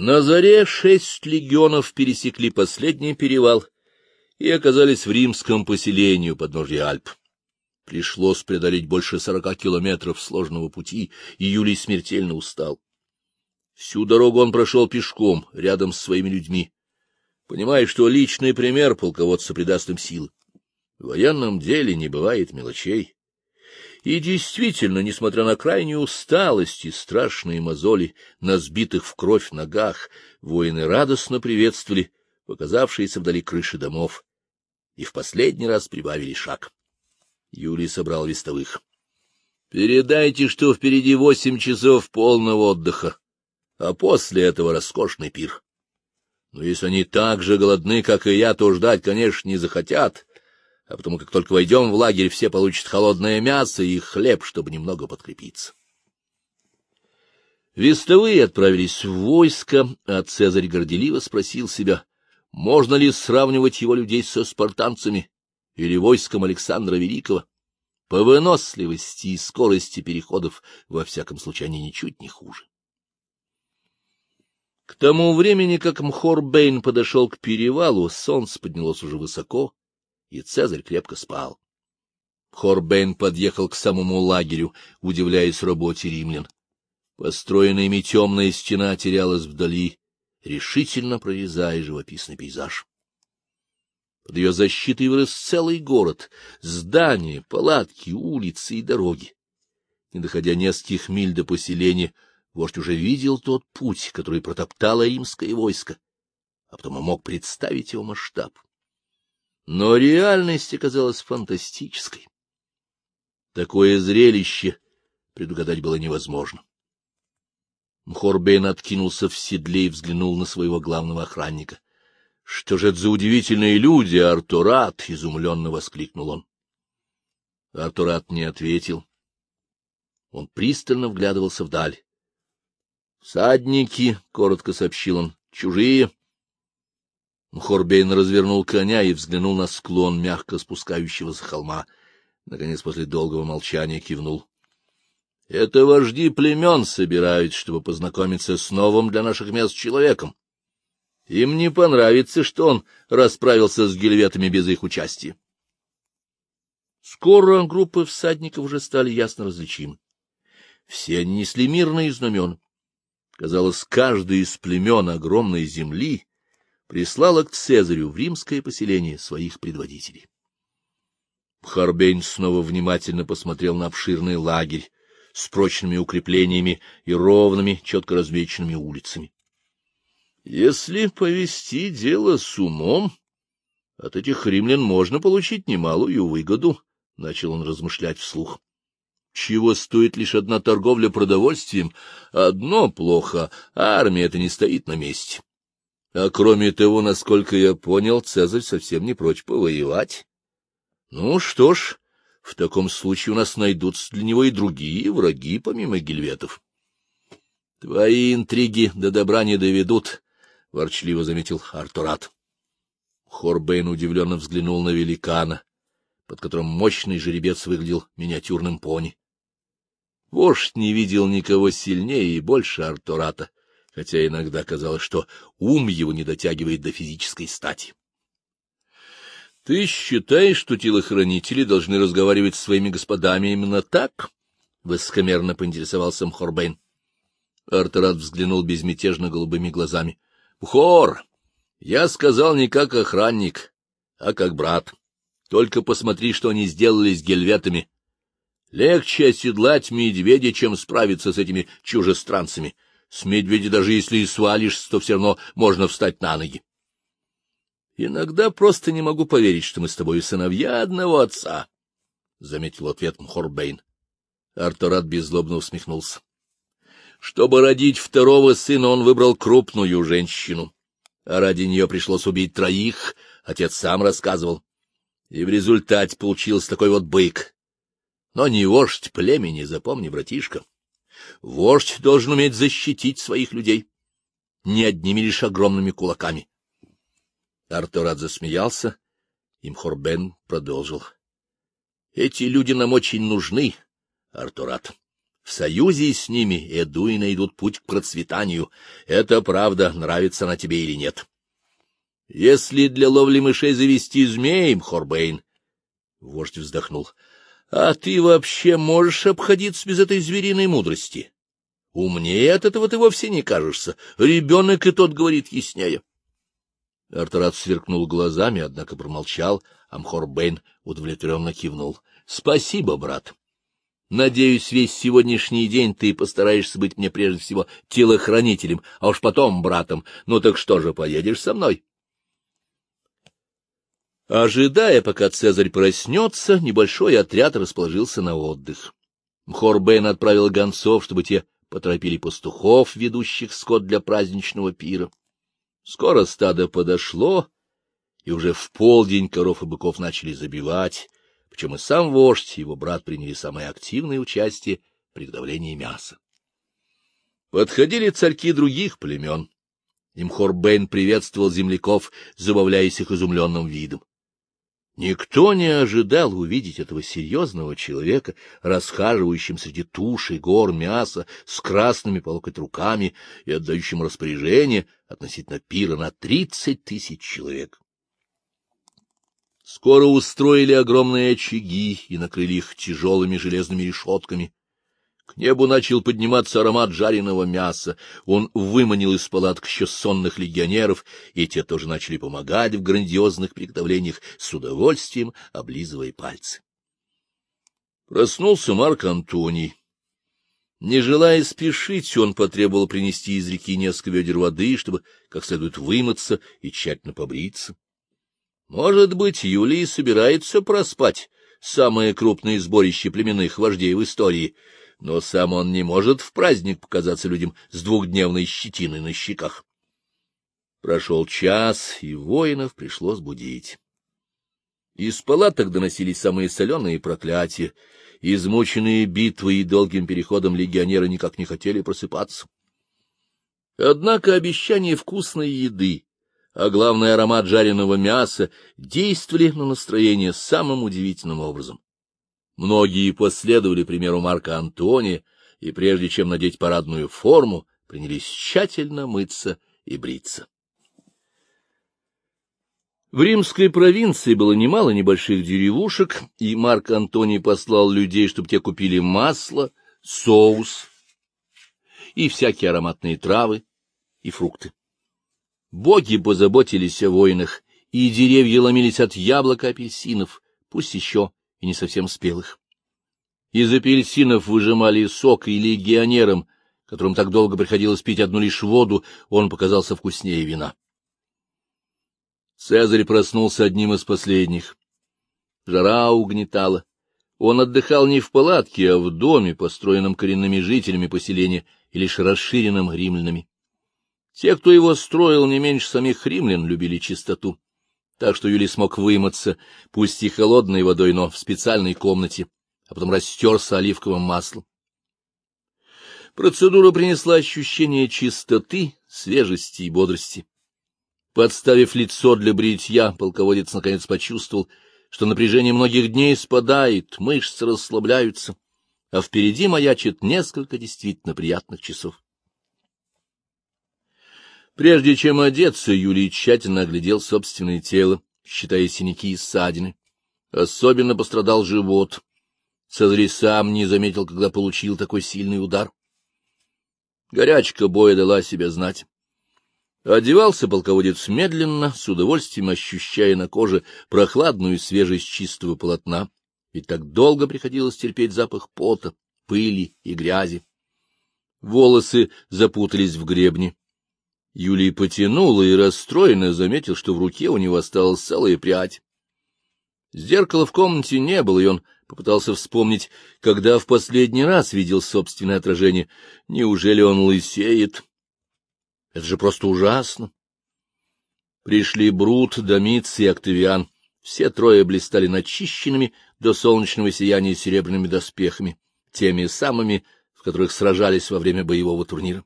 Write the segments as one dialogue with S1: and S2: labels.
S1: На заре шесть легионов пересекли последний перевал и оказались в римском поселении у подножья Альп. Пришлось преодолеть больше сорока километров сложного пути, и Юлий смертельно устал. Всю дорогу он прошел пешком, рядом с своими людьми, понимая, что личный пример полководца придаст им силы. В военном деле не бывает мелочей. И действительно, несмотря на крайнюю усталость и страшные мозоли на сбитых в кровь ногах, воины радостно приветствовали показавшиеся вдали крыши домов и в последний раз прибавили шаг. Юлий собрал вестовых. — Передайте, что впереди восемь часов полного отдыха, а после этого роскошный пир. Но если они так же голодны, как и я, то ждать, конечно, не захотят, а потому как только войдем в лагерь, все получат холодное мясо и хлеб, чтобы немного подкрепиться. Вестовые отправились в войско, а Цезарь горделиво спросил себя, можно ли сравнивать его людей со спартанцами или войском Александра Великого. По выносливости и скорости переходов, во всяком случае, они ничуть не хуже. К тому времени, как Мхорбейн подошел к перевалу, солнце поднялось уже высоко, и Цезарь крепко спал. Хорбейн подъехал к самому лагерю, удивляясь работе римлян. Построенная ими темная стена терялась вдали, решительно прорезая живописный пейзаж. Под ее защитой вырос целый город, здания, палатки, улицы и дороги. Не доходя нескольких миль до поселения, вождь уже видел тот путь, который протоптало римское войско, а потом мог представить его масштаб. Но реальность оказалась фантастической. Такое зрелище предугадать было невозможно. Мхорбейн откинулся в седле и взглянул на своего главного охранника. — Что же это за удивительные люди, Артурат? — изумленно воскликнул он. Артурат не ответил. Он пристально вглядывался вдаль. — Всадники, — коротко сообщил он, — чужие. Мхорбейн развернул коня и взглянул на склон мягко спускающегося холма. Наконец, после долгого молчания кивнул. Это вожди племен собирают, чтобы познакомиться с новым для наших мест человеком. Им не понравится, что он расправился с гельветами без их участия. Скоро группы всадников уже стали ясно различимы. Все несли мирные знамена. Казалось, каждый из племен огромной земли прислала к Цезарю в римское поселение своих предводителей. Харбейн снова внимательно посмотрел на обширный лагерь, с прочными укреплениями и ровными, четко размеченными улицами. Если повести дело с умом, от этих римлян можно получить немалую выгоду, — начал он размышлять вслух. Чего стоит лишь одна торговля продовольствием? Одно плохо — армия это не стоит на месте. А кроме того, насколько я понял, Цезарь совсем не прочь повоевать. Ну что ж, в таком случае у нас найдутся для него и другие враги, помимо гельветов. — Твои интриги до добра не доведут, — ворчливо заметил Артурат. Хорбейн удивленно взглянул на великана, под которым мощный жеребец выглядел миниатюрным пони. Вождь не видел никого сильнее и больше Артурата, хотя иногда казалось, что ум его не дотягивает до физической стати. Ты считаешь, что телохранители должны разговаривать с своими господами именно так? — высокомерно поинтересовался Мхорбейн. Артерат взглянул безмятежно голубыми глазами. — Мхор, я сказал не как охранник, а как брат. Только посмотри, что они сделали с гельветами. Легче оседлать медведя, чем справиться с этими чужестранцами. С медведя даже если и свалишься, то все равно можно встать на ноги. Иногда просто не могу поверить, что мы с тобой сыновья одного отца, — заметил ответ Мхорбейн. Артурат беззлобно усмехнулся. Чтобы родить второго сына, он выбрал крупную женщину, а ради нее пришлось убить троих, отец сам рассказывал. И в результате получился такой вот бык. Но не вождь племени, запомни, братишка. Вождь должен уметь защитить своих людей, не одними лишь огромными кулаками. Артурат засмеялся, и Мхорбен продолжил. — Эти люди нам очень нужны, Артурат. В союзе с ними Эдуи найдут путь к процветанию. Это правда, нравится она тебе или нет. Если для ловли мышей завести змеем, Хорбейн... Вождь вздохнул. — А ты вообще можешь обходиться без этой звериной мудрости? Умнее от этого ты вовсе не кажешься. Ребенок и тот говорит яснее. Артурат сверкнул глазами, однако промолчал, а Мхорбейн удовлетворенно кивнул. — Спасибо, брат. Надеюсь, весь сегодняшний день ты постараешься быть мне прежде всего телохранителем, а уж потом братом. Ну так что же, поедешь со мной? Ожидая, пока Цезарь проснется, небольшой отряд расположился на отдых. Мхорбейн отправил гонцов, чтобы те поторопили пастухов, ведущих скот для праздничного пира. Скоро стадо подошло, и уже в полдень коров и быков начали забивать, причем и сам вождь, и его брат приняли самое активное участие в приготовлении мяса. Подходили царьки других племен. Имхорбейн приветствовал земляков, забавляясь их изумленным видом. Никто не ожидал увидеть этого серьезного человека, расхаживающим среди туши, гор, мяса, с красными по локоть руками и отдающим распоряжение относительно пира на тридцать тысяч человек. Скоро устроили огромные очаги и накрыли их тяжелыми железными решетками. К небу начал подниматься аромат жареного мяса. Он выманил из палаток еще сонных легионеров, и те тоже начали помогать в грандиозных приготовлениях, с удовольствием облизывая пальцы. Проснулся Марк Антоний. Не желая спешить, он потребовал принести из реки несколько ведер воды, чтобы как следует вымыться и тщательно побриться. Может быть, Юлий собирается проспать самое крупное сборище племенных вождей в истории — но сам он не может в праздник показаться людям с двухдневной щетиной на щеках. Прошел час, и воинов пришлось будить. Из палаток доносились самые соленые проклятия. Измученные битвой и долгим переходом легионеры никак не хотели просыпаться. Однако обещание вкусной еды, а главный аромат жареного мяса действовали на настроение самым удивительным образом. Многие последовали примеру Марка Антония, и прежде чем надеть парадную форму, принялись тщательно мыться и бриться. В римской провинции было немало небольших деревушек, и Марк Антоний послал людей, чтобы те купили масло, соус и всякие ароматные травы и фрукты. Боги позаботились о воинах, и деревья ломились от яблок и апельсинов, пусть еще и не совсем спелых. Из апельсинов выжимали сок, и легионерам, которым так долго приходилось пить одну лишь воду, он показался вкуснее вина. Цезарь проснулся одним из последних. Жара угнетала. Он отдыхал не в палатке, а в доме, построенном коренными жителями поселения и лишь расширенном римлянами. Те, кто его строил, не меньше самих римлян, любили чистоту так что Юлий смог вымыться, пусть и холодной водой, но в специальной комнате, а потом растерся оливковым маслом. Процедура принесла ощущение чистоты, свежести и бодрости. Подставив лицо для бритья, полководец наконец почувствовал, что напряжение многих дней спадает, мышцы расслабляются, а впереди маячит несколько действительно приятных часов. Прежде чем одеться, Юлий тщательно оглядел собственное тело, считая синяки и ссадины. Особенно пострадал живот. Цезарь сам не заметил, когда получил такой сильный удар. Горячка боя дала себя знать. Одевался полководец медленно, с удовольствием ощущая на коже прохладную свежесть чистого полотна, ведь так долго приходилось терпеть запах пота, пыли и грязи. Волосы запутались в гребне, Юлий потянула и расстроенно заметил, что в руке у него осталась целая прядь. Зеркала в комнате не было, и он попытался вспомнить, когда в последний раз видел собственное отражение. Неужели он лысеет? Это же просто ужасно. Пришли Брут, Домиц и Октавиан. Все трое блистали начищенными до солнечного сияния серебряными доспехами, теми самыми, в которых сражались во время боевого турнира.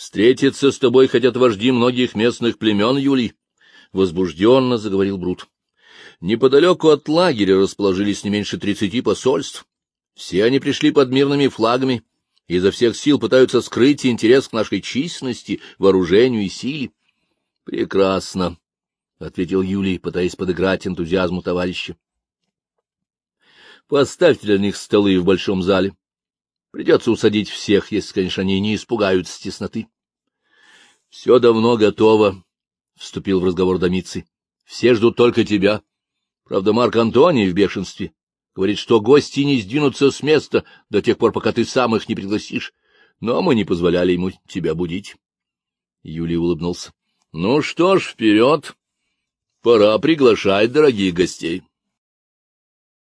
S1: Встретиться с тобой хотят вожди многих местных племен, Юлий, — возбужденно заговорил Брут. Неподалеку от лагеря расположились не меньше тридцати посольств. Все они пришли под мирными флагами и изо всех сил пытаются скрыть интерес к нашей численности, вооружению и силе. — Прекрасно, — ответил Юлий, пытаясь подыграть энтузиазму товарища. — Поставьте для них столы в большом зале. Придется усадить всех, если, конечно, они не испугаются тесноты. — Все давно готово, — вступил в разговор Домиций. — Все ждут только тебя. Правда, Марк Антоний в бешенстве. Говорит, что гости не сдвинутся с места до тех пор, пока ты сам их не пригласишь. Но мы не позволяли ему тебя будить. Юлий улыбнулся. — Ну что ж, вперед! Пора приглашать дорогих гостей.